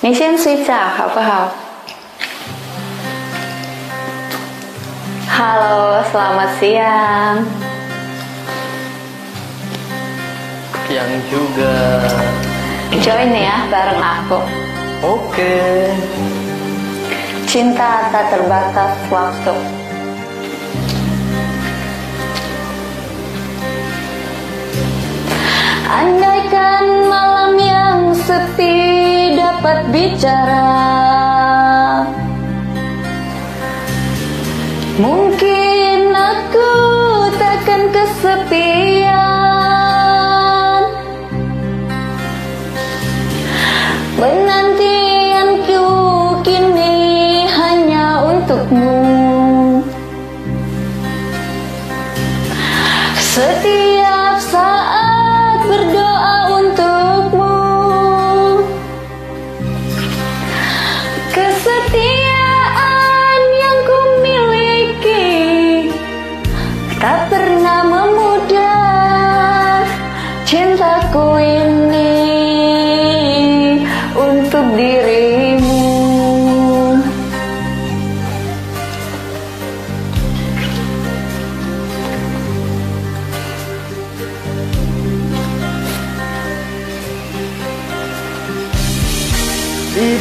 你先睡觉好不好？Halo, selamat siang. Yang juga. Join ya bareng aku. Oke. Cinta tak terbatas waktu. Andaikan malam yang sepi dapat bicara. Mungkin aku takkan kesepian. Penantianku kini hanya untukmu. Setiap saat berdoa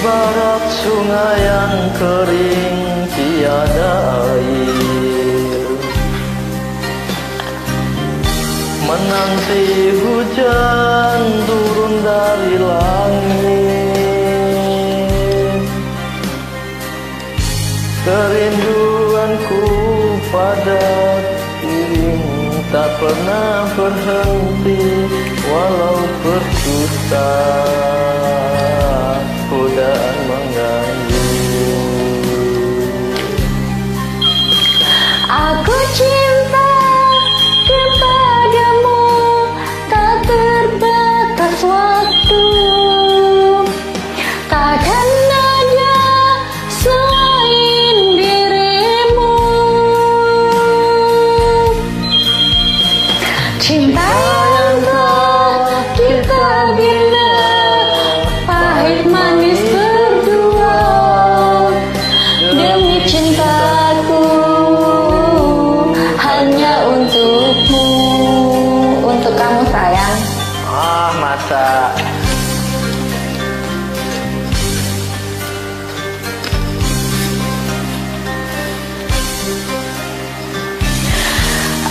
Ibarat sungai yang kering tiada air. Menanti hujan turun dari langit. Kerinduanku pada dirimu tak pernah berhenti Walau berdusta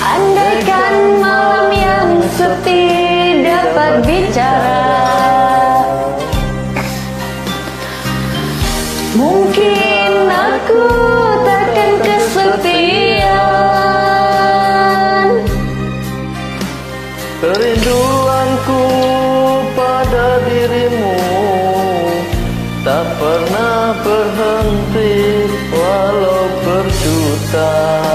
Andaikan malam yang sepi dapat bicara. Mungkin aku takkan kesepian. Kerinduanku pada dirimu Tak pernah berhenti Walau berjuta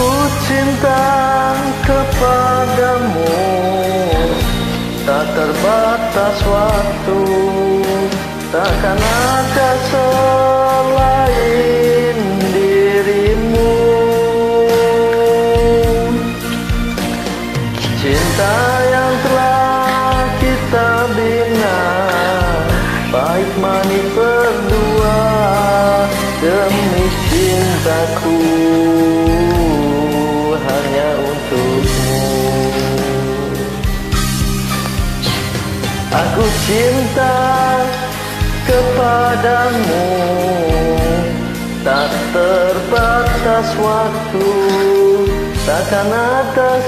Aku cinta kepadamu Tak terbatas waktu Takkan ada selain dirimu. Cinta yang telah kita bina Baik manis berdua Demi cintaku Aku cinta kepadamu Tak terbatas waktu Takkan ada